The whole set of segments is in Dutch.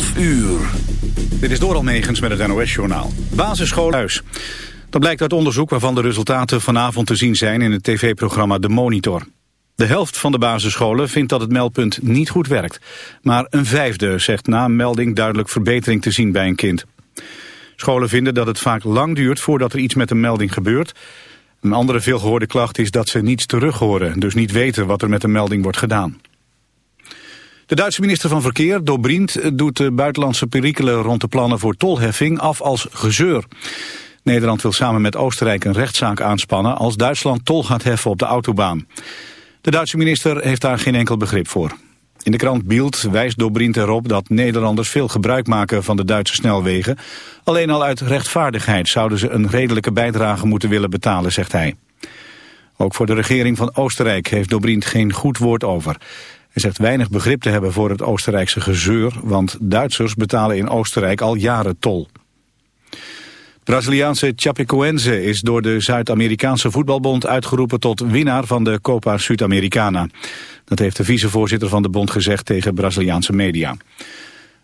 12 uur. Dit is Doral Megens met het NOS-journaal. Basisschool huis. Dat blijkt uit onderzoek waarvan de resultaten vanavond te zien zijn in het tv-programma De Monitor. De helft van de basisscholen vindt dat het meldpunt niet goed werkt. Maar een vijfde zegt na een melding duidelijk verbetering te zien bij een kind. Scholen vinden dat het vaak lang duurt voordat er iets met een melding gebeurt. Een andere veelgehoorde klacht is dat ze niets terug horen, dus niet weten wat er met de melding wordt gedaan. De Duitse minister van Verkeer, Dobrindt, doet de buitenlandse perikelen rond de plannen voor tolheffing af als gezeur. Nederland wil samen met Oostenrijk een rechtszaak aanspannen als Duitsland tol gaat heffen op de autobaan. De Duitse minister heeft daar geen enkel begrip voor. In de krant Bild wijst Dobrindt erop dat Nederlanders veel gebruik maken van de Duitse snelwegen. Alleen al uit rechtvaardigheid zouden ze een redelijke bijdrage moeten willen betalen, zegt hij. Ook voor de regering van Oostenrijk heeft Dobrindt geen goed woord over. Hij zegt weinig begrip te hebben voor het Oostenrijkse gezeur, want Duitsers betalen in Oostenrijk al jaren tol. Braziliaanse Chapecoense is door de Zuid-Amerikaanse voetbalbond uitgeroepen tot winnaar van de Copa Sudamericana. Dat heeft de vicevoorzitter van de bond gezegd tegen Braziliaanse media.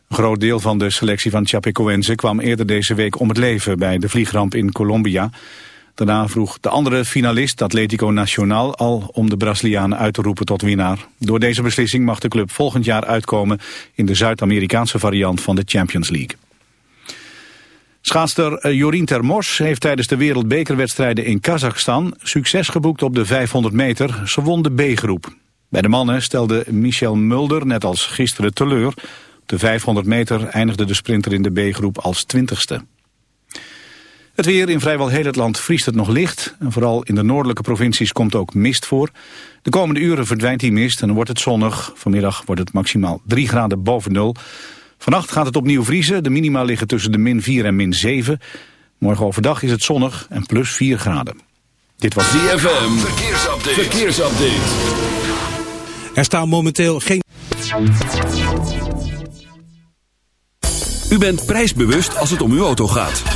Een groot deel van de selectie van Chapecoense kwam eerder deze week om het leven bij de vliegramp in Colombia. Daarna vroeg de andere finalist, Atletico Nacional, al om de Brazilianen uit te roepen tot winnaar. Door deze beslissing mag de club volgend jaar uitkomen in de Zuid-Amerikaanse variant van de Champions League. Schaatster eh, Jorien Termors heeft tijdens de wereldbekerwedstrijden in Kazachstan succes geboekt op de 500 meter. Ze won de B-groep. Bij de mannen stelde Michel Mulder net als gisteren teleur. Op de 500 meter eindigde de sprinter in de B-groep als twintigste. Het weer in vrijwel heel het land vriest het nog licht. En vooral in de noordelijke provincies komt ook mist voor. De komende uren verdwijnt die mist en wordt het zonnig. Vanmiddag wordt het maximaal 3 graden boven nul. Vannacht gaat het opnieuw vriezen. De minima liggen tussen de min 4 en min 7. Morgen overdag is het zonnig en plus 4 graden. Dit was DFM. Verkeersupdate. Verkeersupdate. Er staan momenteel geen... U bent prijsbewust als het om uw auto gaat.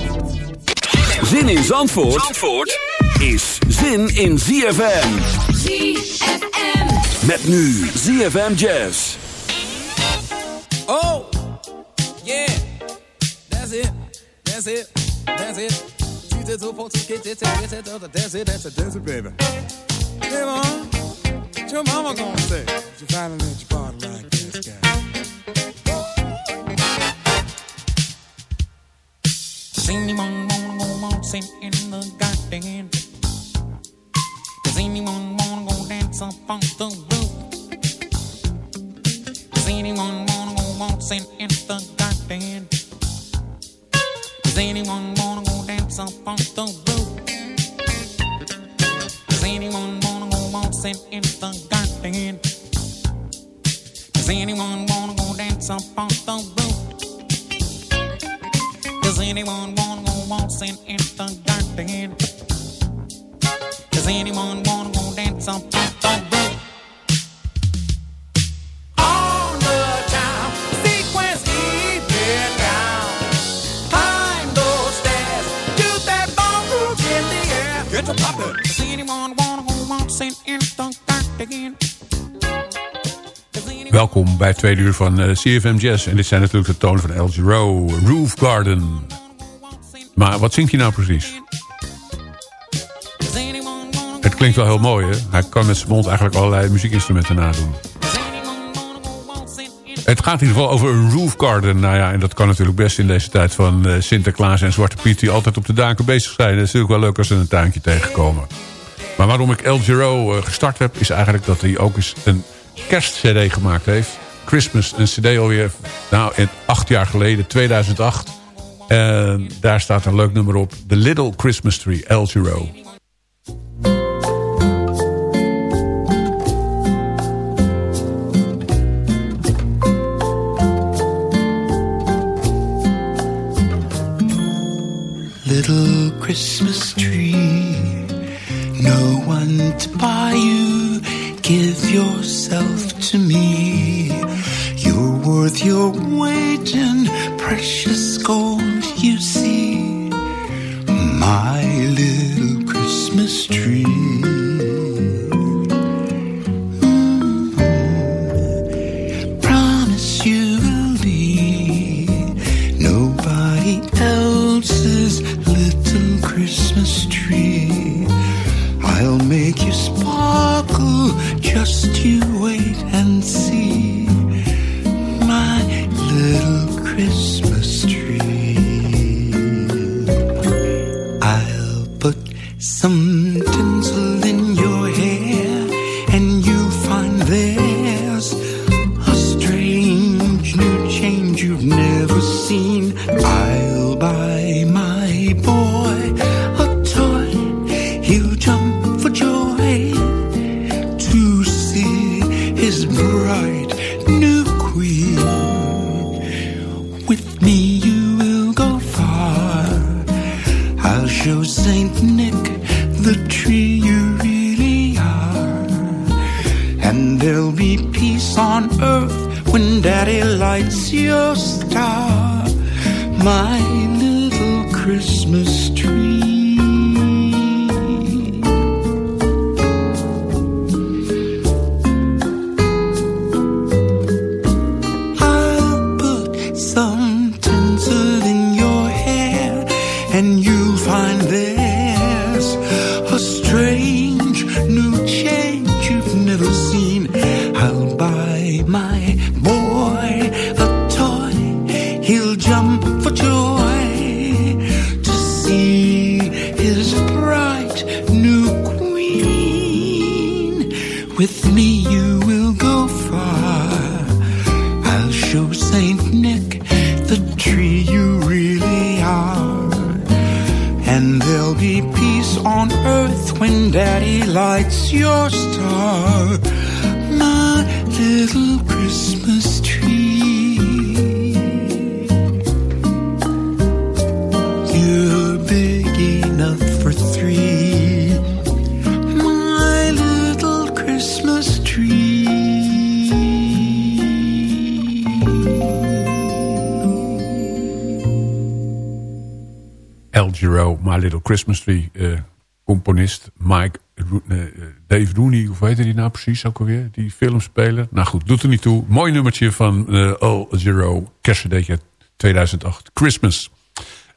Zin in Zandvoort, Zandvoort is zin in ZFM. ZFM. Met nu ZFM Jazz. Oh, yeah, that's it, that's it, that's it. Two four, two, get it, get it, that's it, that's it, that's it, baby. Hey, mom, what your mama gonna say? You finally let your body anyone wanna go waltzing in the garden? Does anyone wanna go dance up on the roof? Does anyone wanna go waltzing in the garden? Does anyone wanna go dance up on the roof? Does anyone wanna go waltzing in? Does anyone wanna go dance up on the roof? Anyone E, get down. Those stairs, Welkom bij het tweede uur van eh, CFM Jazz. En dit zijn natuurlijk de tonen van El Giro, Roof Garden. Maar wat zingt hij nou precies? Het klinkt wel heel mooi, hè? Hij kan met zijn mond eigenlijk allerlei muziekinstrumenten nadoen. Het gaat in ieder geval over een roof garden. Nou ja, en dat kan natuurlijk best in deze tijd van eh, Sinterklaas en Zwarte Piet... die altijd op de daken bezig zijn. Het is natuurlijk wel leuk als ze een tuintje tegenkomen. Maar waarom ik El Giro eh, gestart heb... is eigenlijk dat hij ook eens een kerstcd gemaakt heeft. Christmas, een cd alweer nou, acht jaar geleden, 2008. En daar staat een leuk nummer op. The Little Christmas Tree, El Giro. Little Christmas tree, no one to buy you. Give yourself to me. You're worth your weight in precious gold, bright new queen. With me, you will go far. I'll show Saint Nick the tree you really are. And there'll be peace on earth when Daddy lights your star. My Little Christmas Tree. eh, componist Mike eh, eh, Dave Rooney, hoe heet hij nou precies ook alweer? Die filmspeler. Nou goed, doet er niet toe. Mooi nummertje van eh El Giro, kerstcd'tje 2008, Christmas.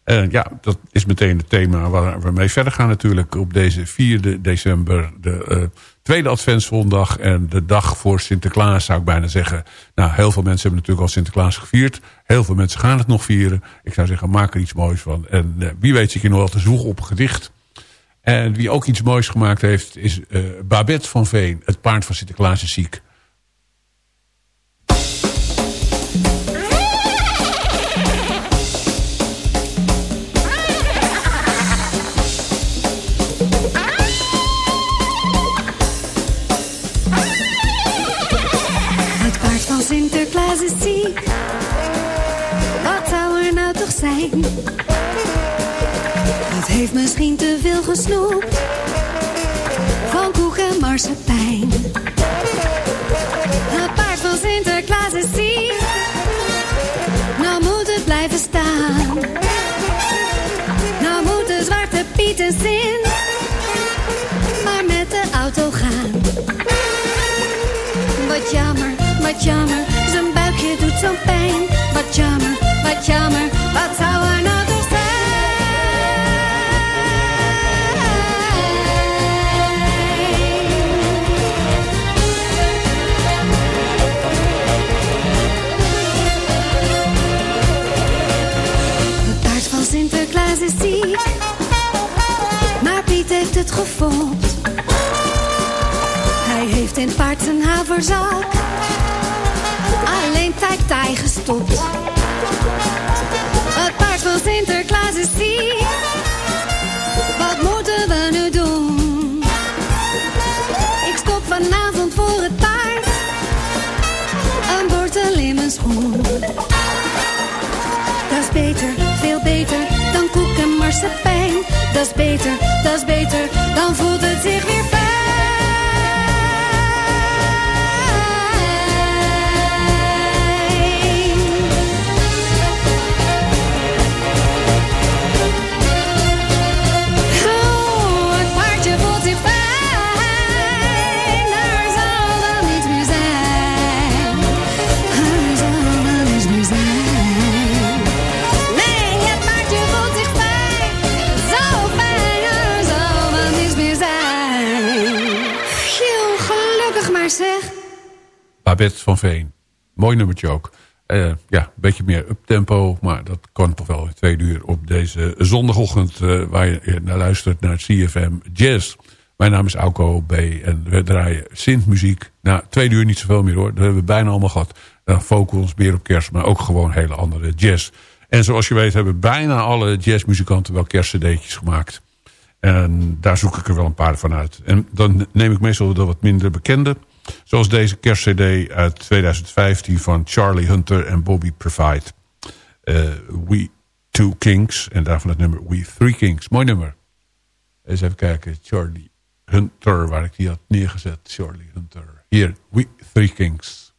Ja, dat is meteen het thema waar we mee verder gaan natuurlijk. Op deze 4 december, de tweede adventsvondag en de dag voor Sinterklaas zou ik bijna zeggen. Nou, heel veel mensen hebben natuurlijk al Sinterklaas gevierd. Heel veel mensen gaan het nog vieren. Ik zou zeggen, maak er iets moois van. En eh, wie weet zit je nog wel te zoeken op gedicht. En wie ook iets moois gemaakt heeft is eh, Babette van Veen. Het paard van Sinterklaas is ziek. Het heeft misschien te veel gesnoept. Van koek en marsepein. Het paard van Sinterklaas Gevoeld. Hij heeft in paard zijn haverzak. Alleen tijd hij gestopt. Het paard van Sinterklaas is ziek. Wat moeten we nu doen? Ik stop vanavond voor het paard. Een wortel in mijn schoen. Dat is beter, veel beter dan koek en marsepein. Dat is beter, dat beter, dan voelt Babette van Veen. Mooi nummertje ook. Eh, ja, een beetje meer uptempo, maar dat kan toch wel in twee uur op deze zondagochtend eh, waar je naar luistert naar CFM Jazz. Mijn naam is Auko B. en we draaien Sint-muziek. Nou, twee uur niet zoveel meer hoor, dat hebben we bijna allemaal gehad. Dan vocals, meer op kerst, maar ook gewoon hele andere jazz. En zoals je weet hebben bijna alle jazzmuzikanten wel kerstcd'tjes gemaakt. En daar zoek ik er wel een paar van uit. En dan neem ik meestal de wat minder bekende. Zoals deze kerstcd uit 2015 van Charlie Hunter en Bobby Provide. Eh, We Two Kings. En daarvan het nummer We Three Kings. Mooi nummer. Eens even kijken. Charlie Hunter, waar ik die had neergezet. Charlie Hunter. Hier, We Three Kings.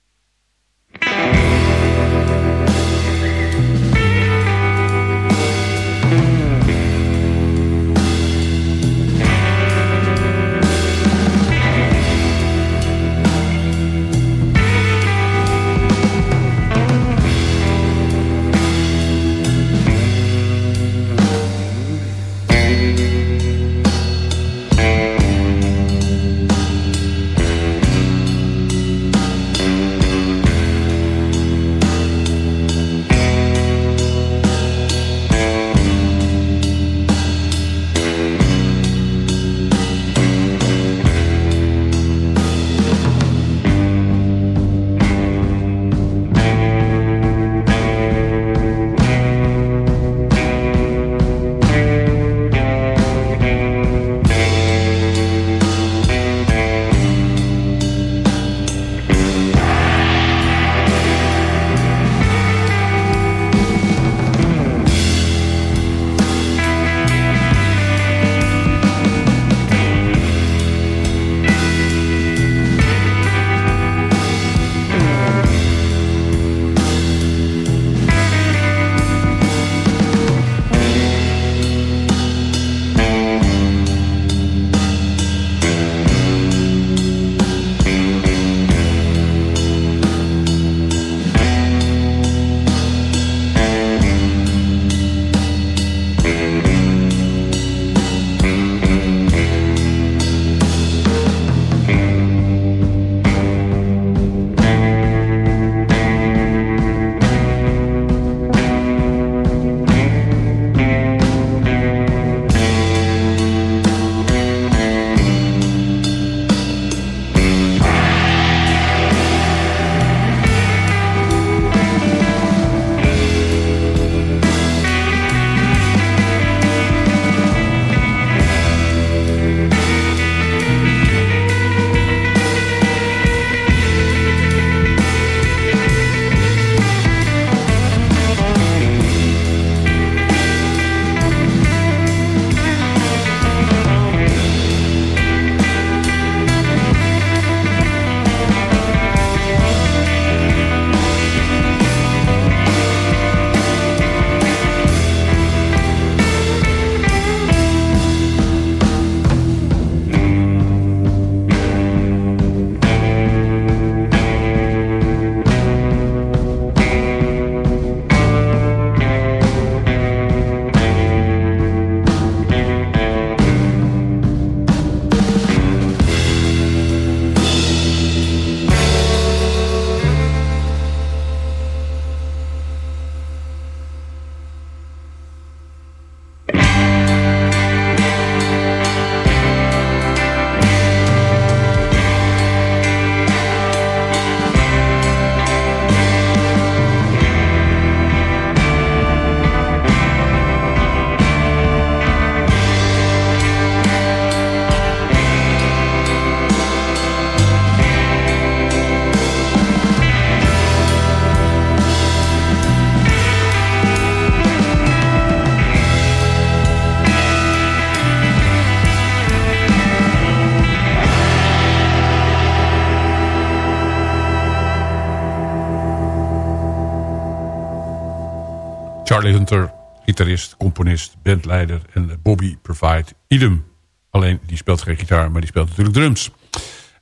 Gitarist, componist, bandleider en Bobby Provide idem. Alleen, die speelt geen gitaar, maar die speelt natuurlijk drums.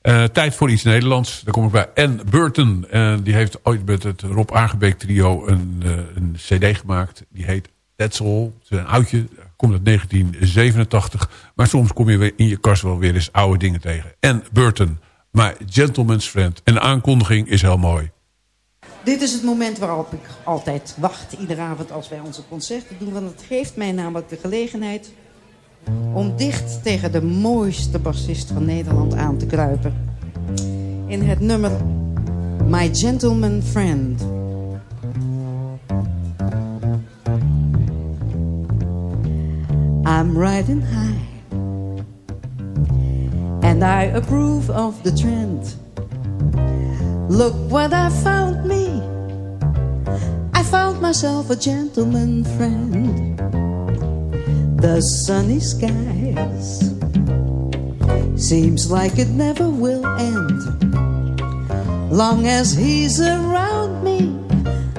Eh, tijd voor iets Nederlands. Daar kom ik bij Ann Burton. Die heeft ooit met het Rob Aangebeek trio een, eh, een cd gemaakt. Die heet That's All. Het is een oudje, komt uit 1987. Maar soms kom je in je kast wel weer eens oude dingen tegen. Ann Burton, my gentleman's friend. En de aankondiging is heel mooi. Dit is het moment waarop ik altijd wacht, iedere avond als wij onze concerten doen. Want het geeft mij namelijk de gelegenheid om dicht tegen de mooiste bassist van Nederland aan te kruipen. In het nummer My Gentleman Friend. I'm riding high and I approve of the trend. Look what I found me. I found myself a gentleman friend. The sunny skies seems like it never will end. Long as he's around me,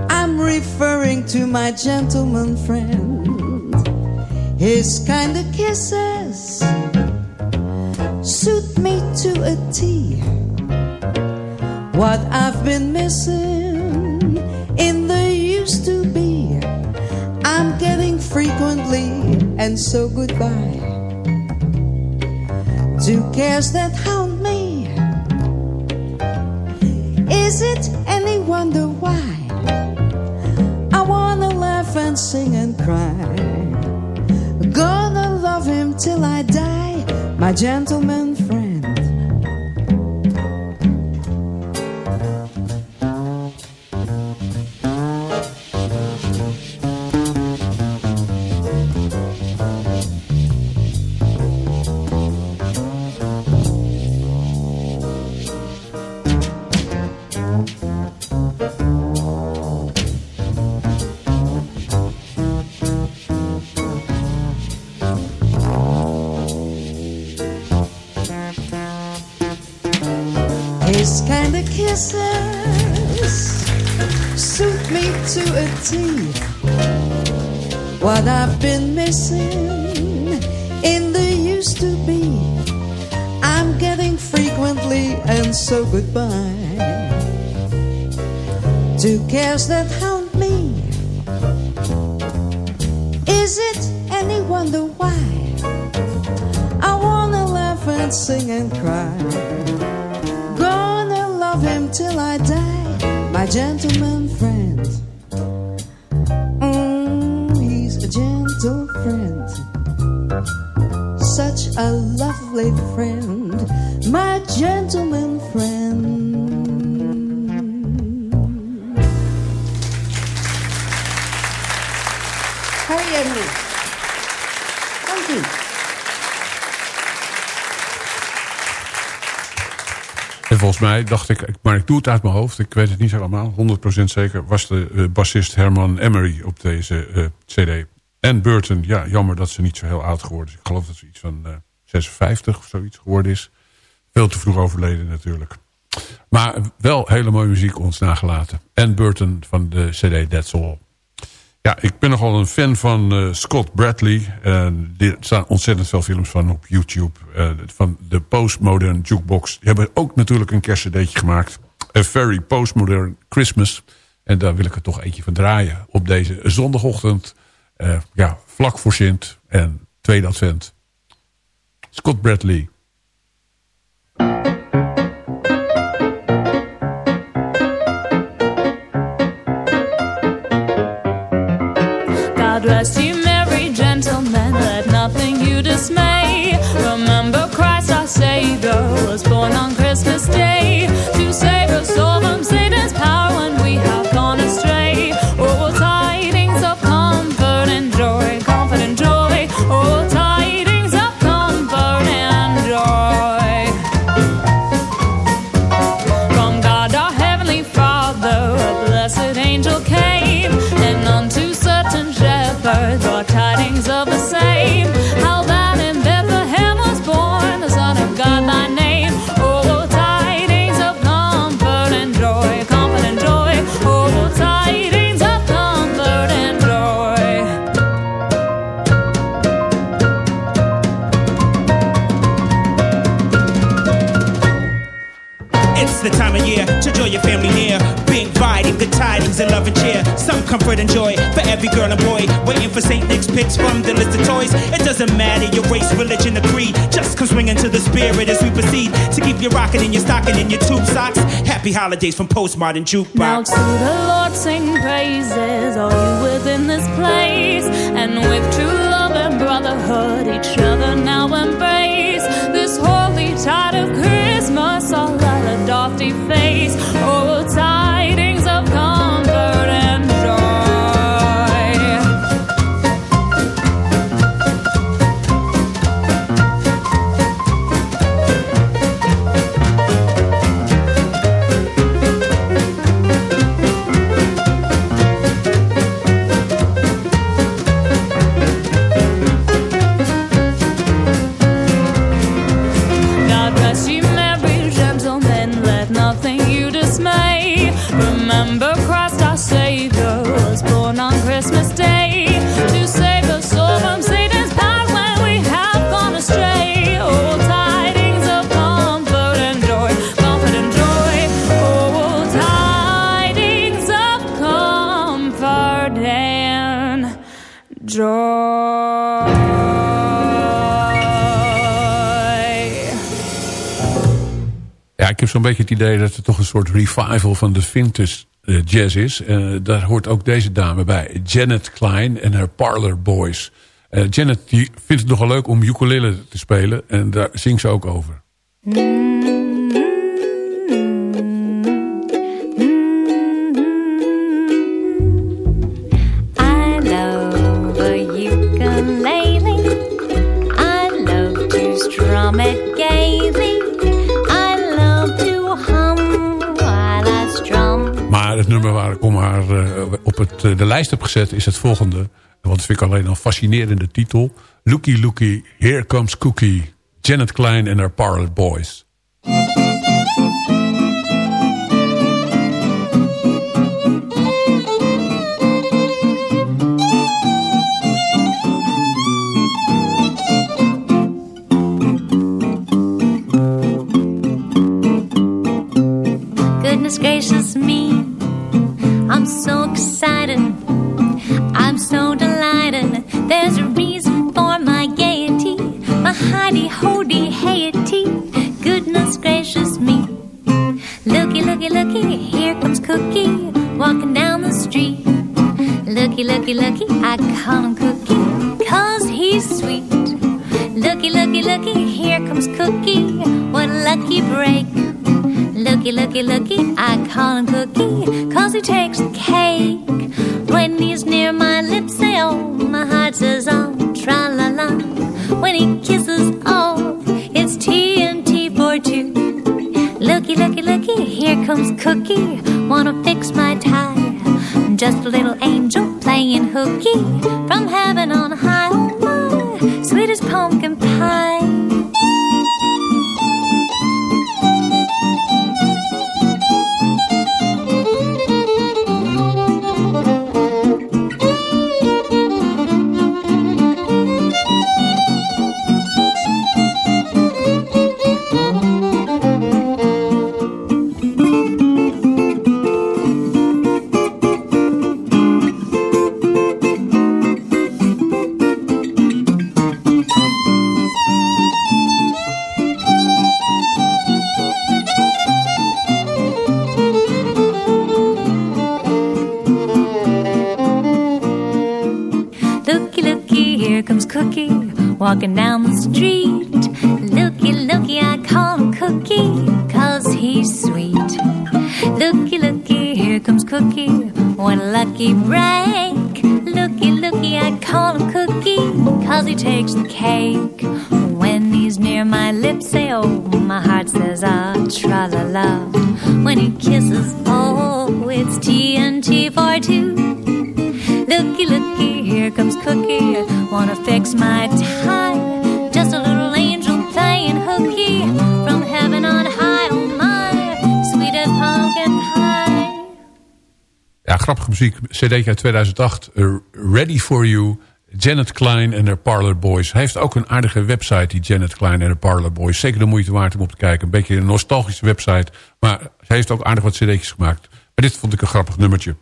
I'm referring to my gentleman friend. His kind of kisses suit me to a T. What I've been missing in the used to be, I'm getting frequently, and so goodbye. To cares that hound me. Is it any wonder why? I wanna laugh and sing and cry. Gonna love him till I die, my gentleman T. What I've been missing in the used to be, I'm getting frequently, and so goodbye. To cares that hound me. Is it any wonder why? I wanna laugh and sing and cry. Gonna love him till I die, my gentleman friend. Such a lovely friend, my gentleman friend. Harry Henry. Dank u. En volgens mij dacht ik, maar ik doe het uit mijn hoofd. Ik weet het niet helemaal, 100% zeker. Was de eh, bassist Herman Emery op deze eh, cd. En Burton, ja, jammer dat ze niet zo heel oud geworden is. Ik geloof dat ze iets van eh, 56 of zoiets geworden is. Veel te vroeg overleden natuurlijk. Maar wel hele mooie muziek ons nagelaten. En Burton van de cd That's All. Ja, ik ben nogal een fan van eh, Scott Bradley. Er staan ontzettend veel films van op YouTube. eh, van de Postmodern Jukebox. Die hebben ook natuurlijk een kerstcd'tje gemaakt. A Very Postmodern Christmas. En daar wil ik er toch eentje van draaien. Op deze zondagochtend. Eh, ja, vlak voor Sint. En tweede advent. Scott Bradley. Picks from the list of toys. It doesn't matter your race, religion, or creed. Just come swinging to the spirit as we proceed to keep you rocking in your stocking and your tube socks. Happy holidays from Postmodern Now Jukebox. to the Lord sing praises, all you within this place. And with true love and brotherhood, each other now embrace. This holy tide of Christmas, all let a lofty face. Oh, zo'n beetje het idee dat het toch een soort revival van de vintage eh, jazz is. Eh, daar hoort ook deze dame bij. Janet Klein en haar Parlor Boys. Eh, Janet die vindt het nogal leuk om ukulele te spelen. En daar zingt ze ook over. I de lijst heb gezet is het volgende. Want vind ik alleen al fascinerende titel. Looky Looky, Here Comes Cookie. Janet Klein en haar Parlor Boys. Goodness gracious so excited. I'm so delighted. There's a reason for my gaiety, my hidey hody hayety. Goodness gracious me. Looky, looky, looky, here comes Cookie walking down the street. Looky, looky, looky, I call him Cookie, cause he's sweet. Looky, looky, looky, here comes Cookie, what a lucky break. Looky, looky, looky, I call him Cookie, cause he takes the cake. When he's near my lips, say, oh, my heart says, oh, tra la la. When he kisses, oh, it's TNT for two. Looky, looky, looky, here comes Cookie, wanna fix my tie. Just a little angel playing hooky from heaven on high, oh my, sweet as pumpkin pie. Street. Muziek. CD uit 2008. eh, Ready For You. Janet Klein en haar Parlor Boys. Hij heeft ook een aardige website, die Janet Klein en haar Parlor Boys. Zeker de moeite waard om op te kijken. Een beetje een nostalgische website. Maar hij heeft ook aardig wat cd'tjes gemaakt. Maar dit vond ik een grappig nummertje.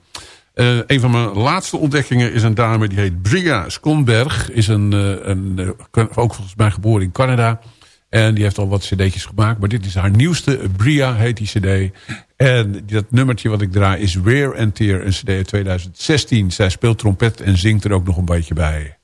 Eh, een van mijn laatste ontdekkingen is een dame die heet Bria Skonberg. Is een, eh, een, eh, ook volgens mij geboren in Canada. En die heeft al wat cd'tjes gemaakt. Maar dit is haar nieuwste. Bria heet die cd. En dat nummertje wat ik draai is Wear and Tear. Een cd uit 2016. Zij speelt trompet en zingt er ook nog een beetje bij.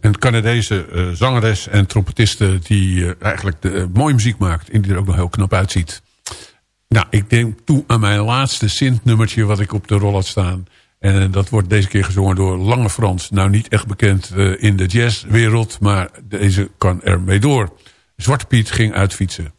Een Canadese eh, zangeres en trompetiste... die eh, eigenlijk de, eh, mooie muziek maakt en die er ook nog heel knap uitziet. Nou, ik denk toe aan mijn laatste Sint-nummertje wat ik op de rol had staan. En dat wordt deze keer gezongen door Lange Frans. Nou niet echt bekend in de jazzwereld, maar deze kan er mee door. Zwarte Piet ging uitfietsen.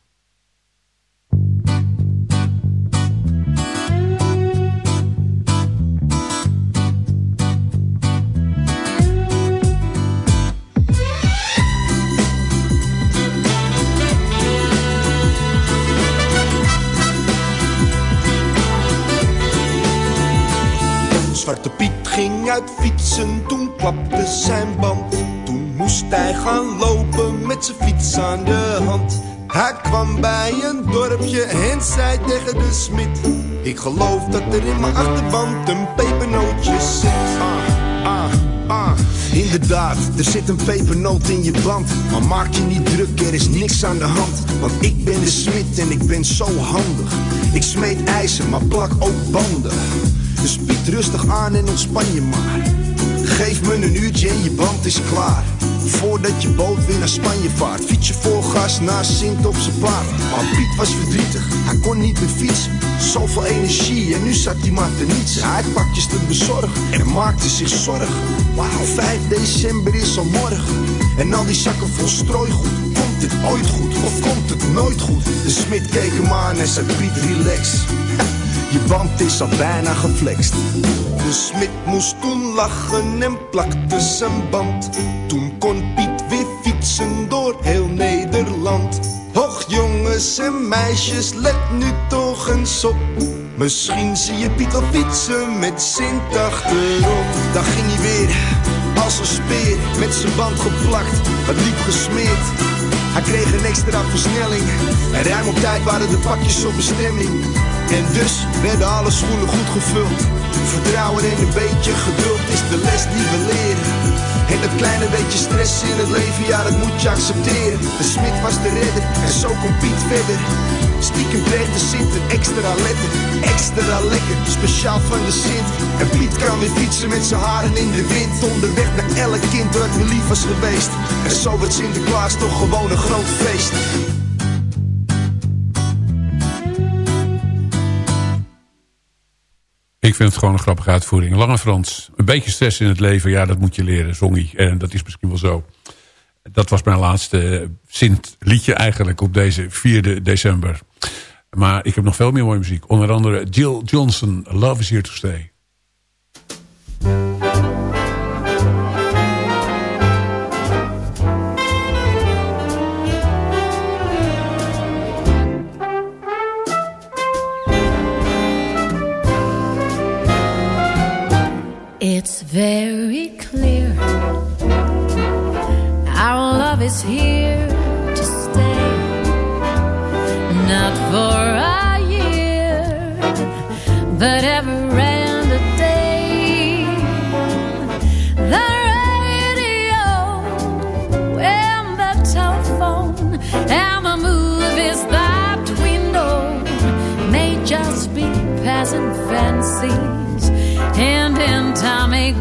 Zwarte Piet ging uit fietsen, toen klapte zijn band. Toen moest hij gaan lopen met zijn fiets aan de hand. Hij kwam bij een dorpje en zei tegen de smid. Ik geloof dat er in mijn achterband een pepernootje zit. Ah, ah, ah. Inderdaad, er zit een pepernoot in je band. Maar maak je niet druk, er is niks aan de hand. Want ik ben de smid en ik ben zo handig. Ik smeet ijzer, maar plak ook banden. Dus Piet rustig aan en ontspan je maar. Geef me een uurtje en je band is klaar. Voordat je boot weer naar Spanje vaart. Fiets je vol gas naar Sint op zijn paard. Maar Piet was verdrietig, hij kon niet meer fietsen. Zoveel energie en nu zat hij maar te niets. Hij had pakjes te bezorgen en maakte zich zorgen. Wauw, 5 december is al morgen. En al die zakken vol strooigoed. Komt het ooit goed of komt het nooit goed? De smid keek hem aan en zei Piet relax. Je band is al bijna geflext. De smid moest toen lachen en plakte zijn band. Toen kon Piet weer fietsen door heel Nederland. Och jongens en meisjes, let nu toch eens op. Misschien zie je Piet al fietsen met Sint achterop. Dan ging hij weer als een speer met zijn band geplakt. Het liep gesmeerd. Hij kreeg een extra versnelling. En ruim op tijd waren de pakjes op bestemming. En dus werden alle schoenen goed gevuld. Vertrouwen en een beetje geduld is de les die we leren. En dat kleine beetje stress in het leven, ja dat moet je accepteren. De smid was de redder en zo komt Piet verder. Stiekem kreeg de Sint een extra letter, extra lekker, speciaal van de Sint. En Piet kan weer fietsen met zijn haren in de wind. Onderweg naar elk kind dat me lief was geweest. En zo wordt Sinterklaas toch gewoon een groot feest. Ik vind het gewoon een grappige uitvoering. Lange Frans, een beetje stress in het leven, ja, dat moet je leren, zong hij. En dat is misschien wel zo. Dat was mijn laatste eh, Sint-liedje eigenlijk op deze 4 december. Maar ik heb nog veel meer mooie muziek. Onder andere Jill Johnson, Love is Here to Stay. It's very clear. Our love is here to stay, not for a time may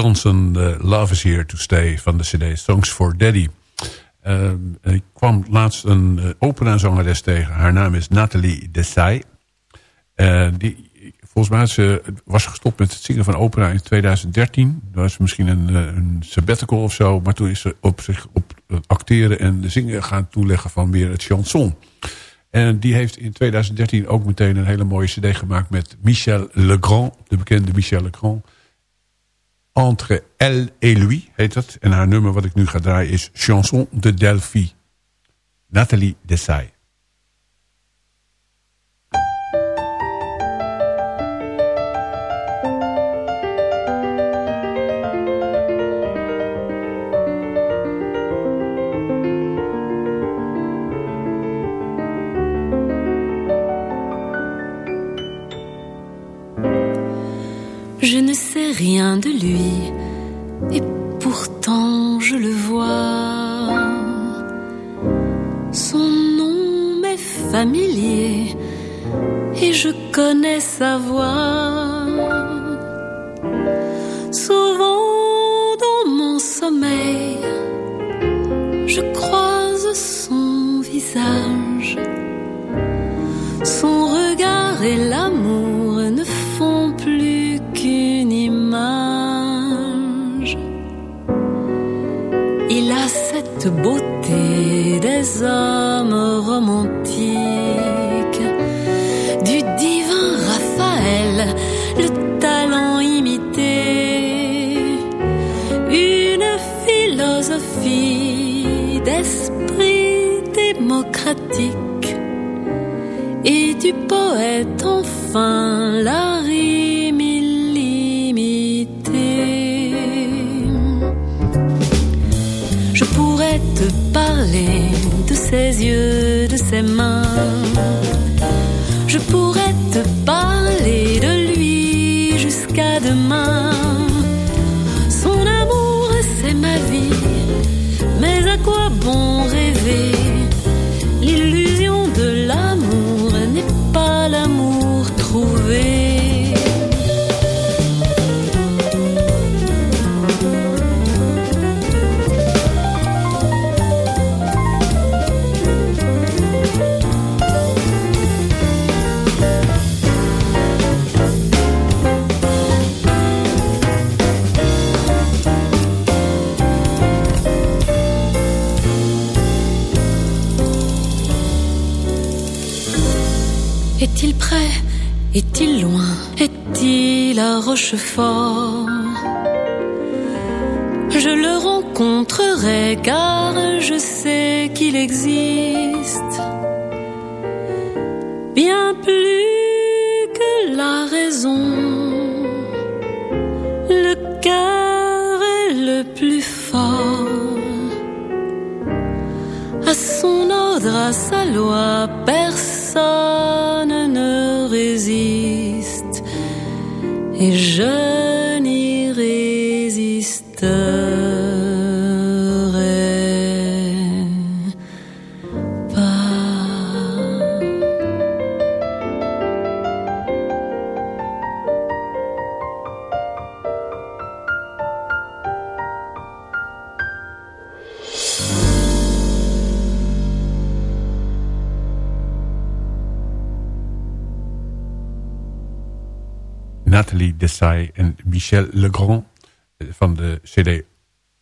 Johnson, eh, Love is Here to Stay van de cd Songs for Daddy. Eh, ik kwam laatst een uh, operazangeres tegen. Haar naam is Nathalie Desai. Eh, die, volgens mij ze was gestopt met het zingen van opera in 2013. Dat was misschien een, eh, een sabbatical of zo. Maar toen is ze op zich op acteren en zingen gaan toeleggen van weer het chanson. En die heeft in 2013 ook meteen een hele mooie cd gemaakt met Michel Legrand. De bekende Michel Legrand. Entre elle et lui heet dat. En haar nummer wat ik nu ga draaien is Chanson de Delphi. Nathalie Desai. Rien de lui, et pourtant je le vois. Son nom m'est familier, et je connais sa voix. Souvent dans mon sommeil, je croise son visage. Du poète enfin la rime illimitée. Je pourrais te parler de ses yeux, de ses mains. Je pourrais te parler de lui jusqu'à demain. Son amour, c'est ma vie. Mais à quoi bon rêver? Est-il loin? Est-il à Rochefort? Je le rencontrerai car je sais qu'il existe bien plus que la raison. Le cœur est le plus fort. À son ordre, à sa loi, Et je En Michel Legrand eh, van de cd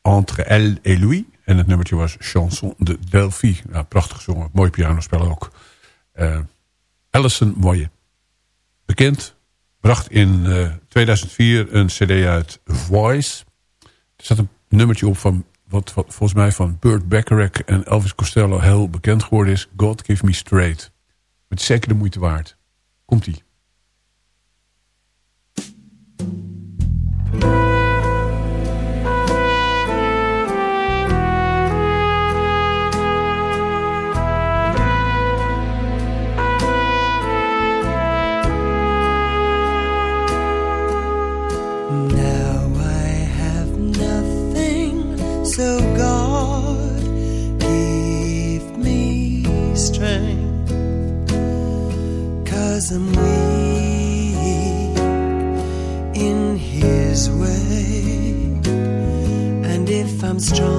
Entre Elle et Louis. En het nummertje was Chanson de Delphi. Prachtig gezongen, mooi pianospel ook. Uh, Alison Moye. Bekend, bracht in eh, 2004 een cd uit Voice. Er zat een nummertje op van wat, volgens mij van Burt Bacharach en Elvis Costello heel bekend geworden is. God Give Me Straight. Het zeker de moeite waard. Komt-ie. Thank you. Armstrong.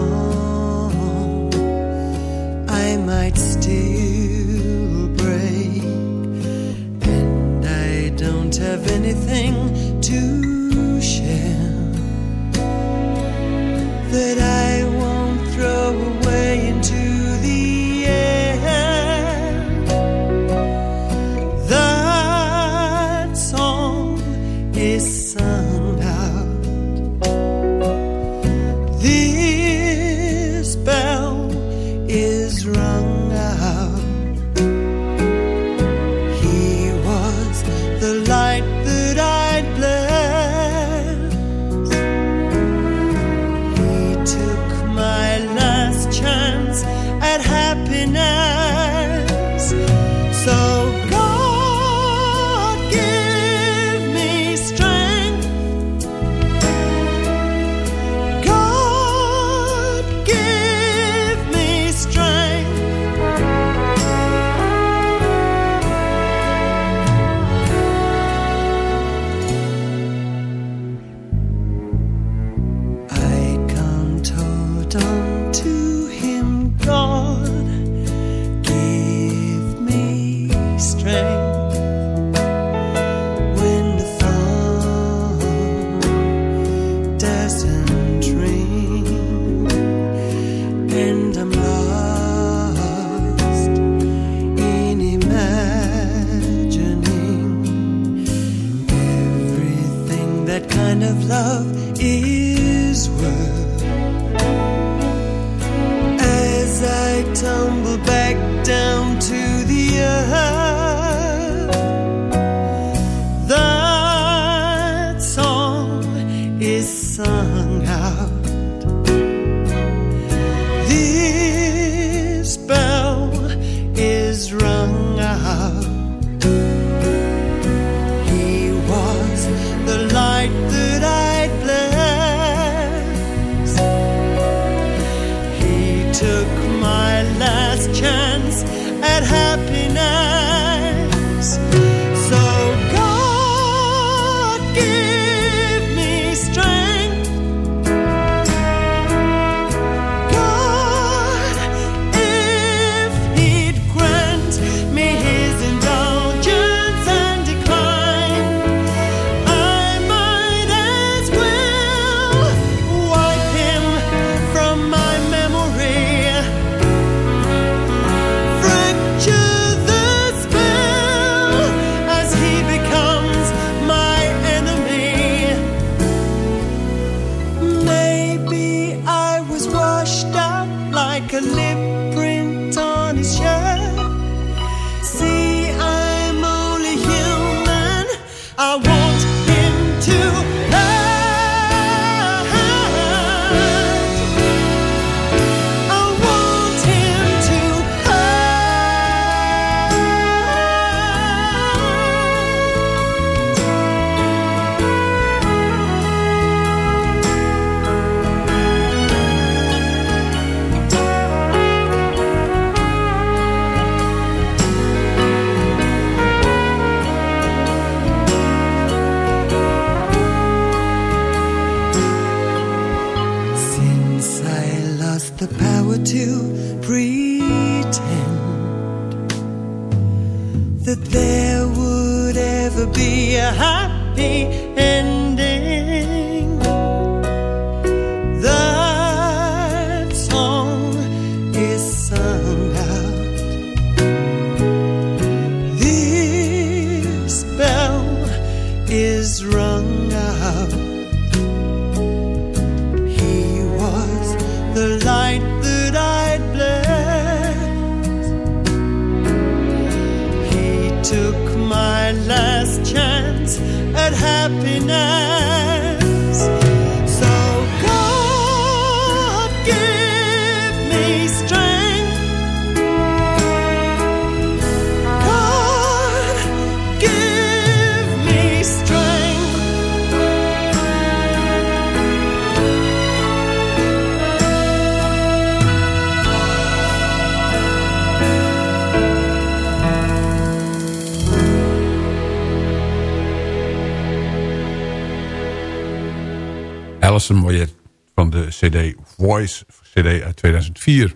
Alison Moyet van de CD Voice, CD uit 2004.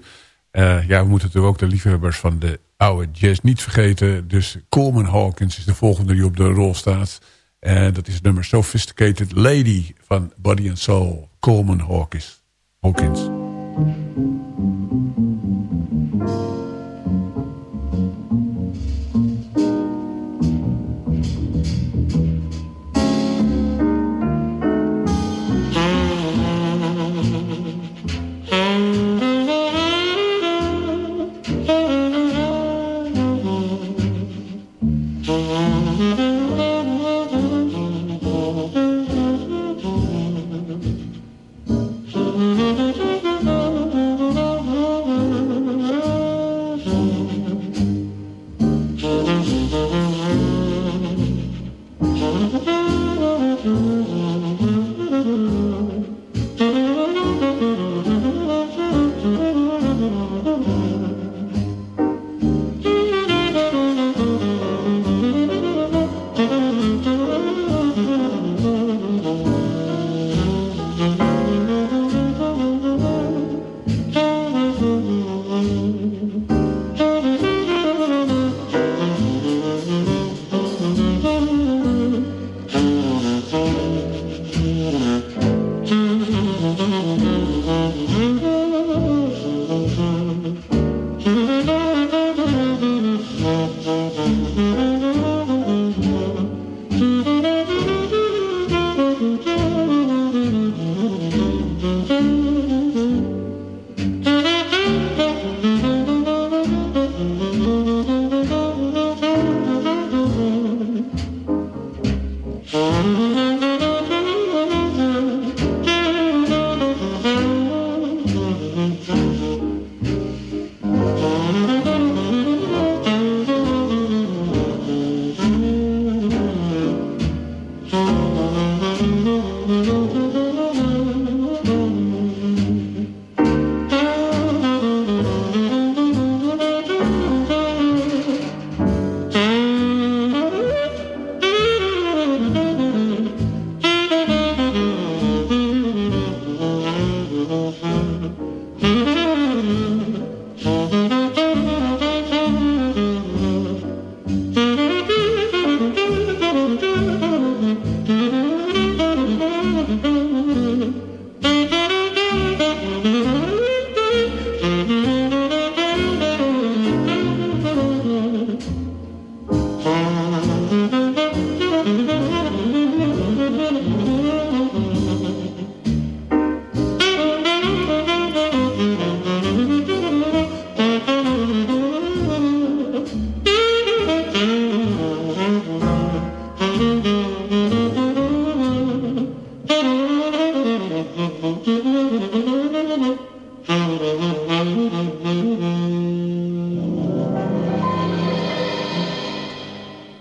Eh, ja, we moeten natuurlijk ook de liefhebbers van de oude jazz niet vergeten. Dus Coleman Hawkins is de volgende die op de rol staat. En dat is het nummer Sophisticated Lady van Body and Soul. Coleman Hawkins. Hawkins.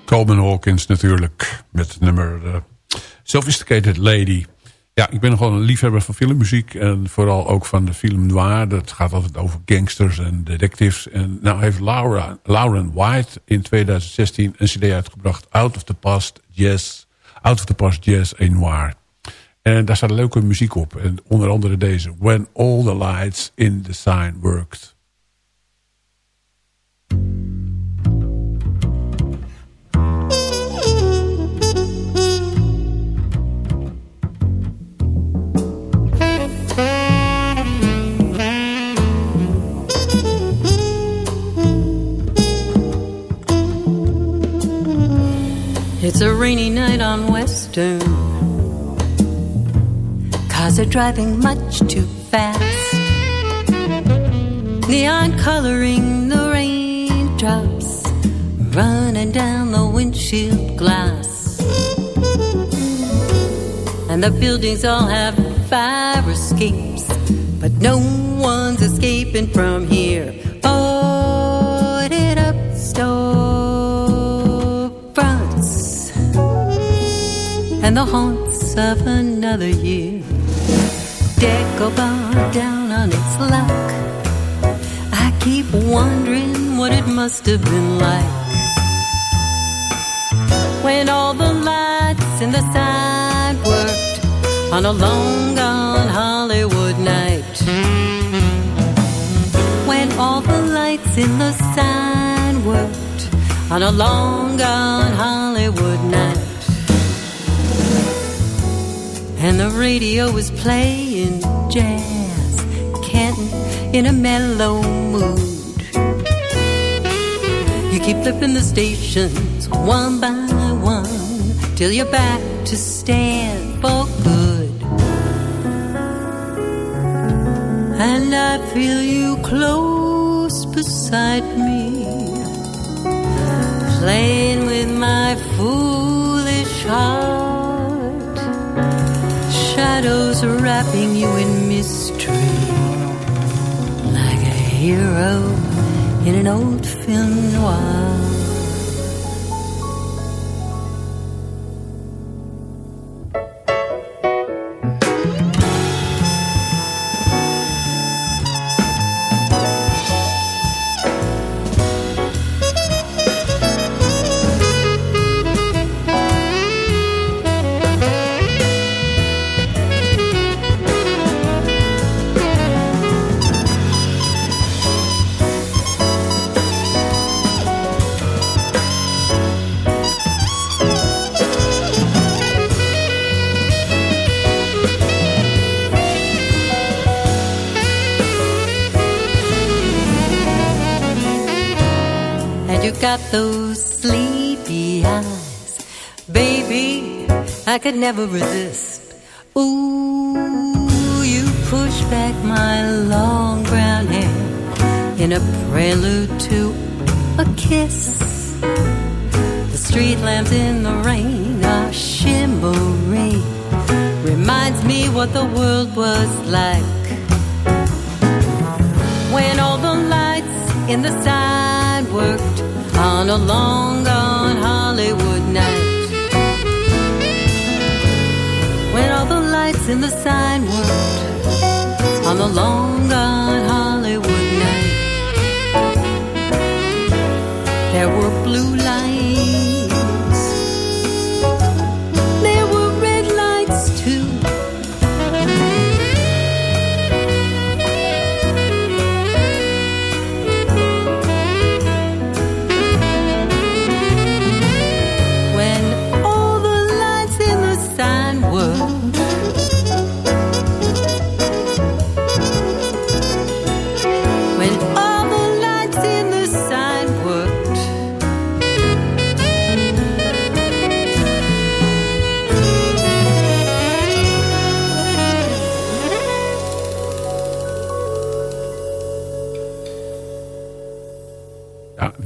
Coleman Hawkins natuurlijk. Met het nummer eh, Sophisticated Lady. Ja, ik ben nogal een liefhebber van filmmuziek. En vooral ook van de film noir. Dat gaat altijd over gangsters en detectives. En nou heeft Laura, Lauren White in 2016 een cd uitgebracht. Out of the Past Jazz. Out of the Past Jazz et Noir. En daar staat leuke muziek op. En onder andere deze. When all the lights in the sign worked. It's a rainy night on Western. Cars are driving much too fast. Neon coloring the raindrops running down the windshield glass. And the buildings all have fire escapes. But no one's escaping from here. Boarded And the haunts of another year. Deco bar down on its luck. I keep wondering what it must have been like when all the lights in the sign worked on a long gone Hollywood night. When all the lights in the sign worked on a long gone Hollywood night. And the radio was playing jazz, Canton in a mellow mood. You keep flipping the stations one by one till you're back to stand for good. And I feel you close beside me, playing with my foolish heart. Shadows wrapping you in mystery, like a hero in an old film noir. I could never resist. Ooh, you push back my long brown hair in a prelude to a kiss. The street lamps in the rain are shimmering. Reminds me what the world was like when all the lights in the side worked on a long in the sign worked on the long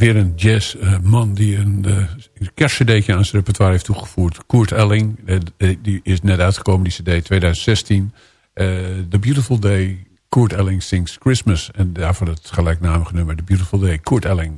weer een jazzman die een uh, kerstcd'tje aan zijn repertoire heeft toegevoegd. Koert Elling, eh, eh, die is net uitgekomen, die cd 2016. Eh, The Beautiful Day, Koert Elling Sings Christmas. En daarvoor het gelijknamige nummer, The Beautiful Day, Koert Elling.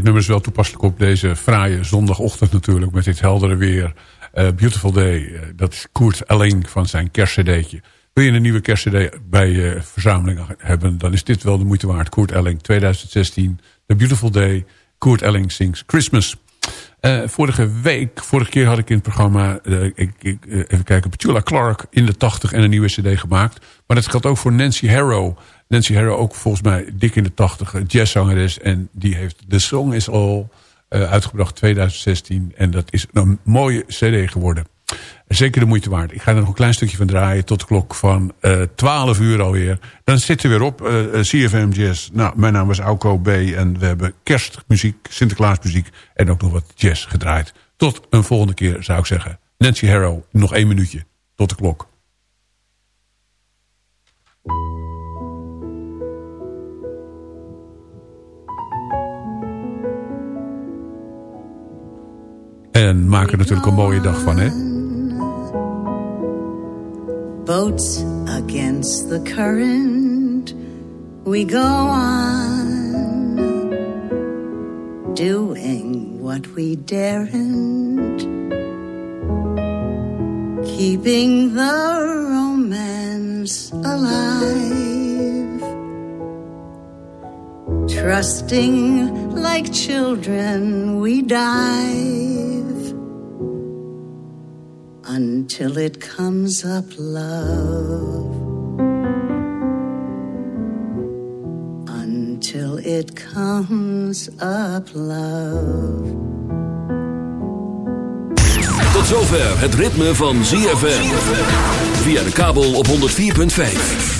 Dit nummer is wel toepasselijk op deze fraaie zondagochtend natuurlijk. Met dit heldere weer. Eh, Beautiful Day. eh, dat is Koert Elling van zijn kerstcd'tje. Wil je een nieuwe kerstcd bij je verzameling hebben... dan is dit wel de moeite waard. Koert Elling 2016. The Beautiful Day. Koert Elling sings Christmas. Eh, vorige week, vorige keer had ik in het programma... ik, ik, even kijken, Petula Clark in de 80 en een nieuwe cd gemaakt. Maar dat geldt ook voor Nancy Harrow. Nancy Harrow ook volgens mij dik in de 80, een jazzzangeres. En die heeft The Song Is All eh, uitgebracht 2016. En dat is een mooie cd geworden. Zeker de moeite waard. Ik ga er nog een klein stukje van draaien tot de klok van eh 12 uur alweer. Dan zit er weer op, eh, eh, CFM Jazz. Nou, mijn naam is Auko B. En we hebben kerstmuziek, Sinterklaasmuziek en ook nog wat jazz gedraaid. Tot een volgende keer zou ik zeggen. Nancy Harrow, nog één minuutje. Tot de klok. En maak er natuurlijk een mooie dag van, hè? boats against the current. We go on doing what we daren't, keeping the romance alive, trusting like children we dive until it comes up love. Until it comes up love. Tot zover het ritme van ZFM. Via de kabel op 104.5.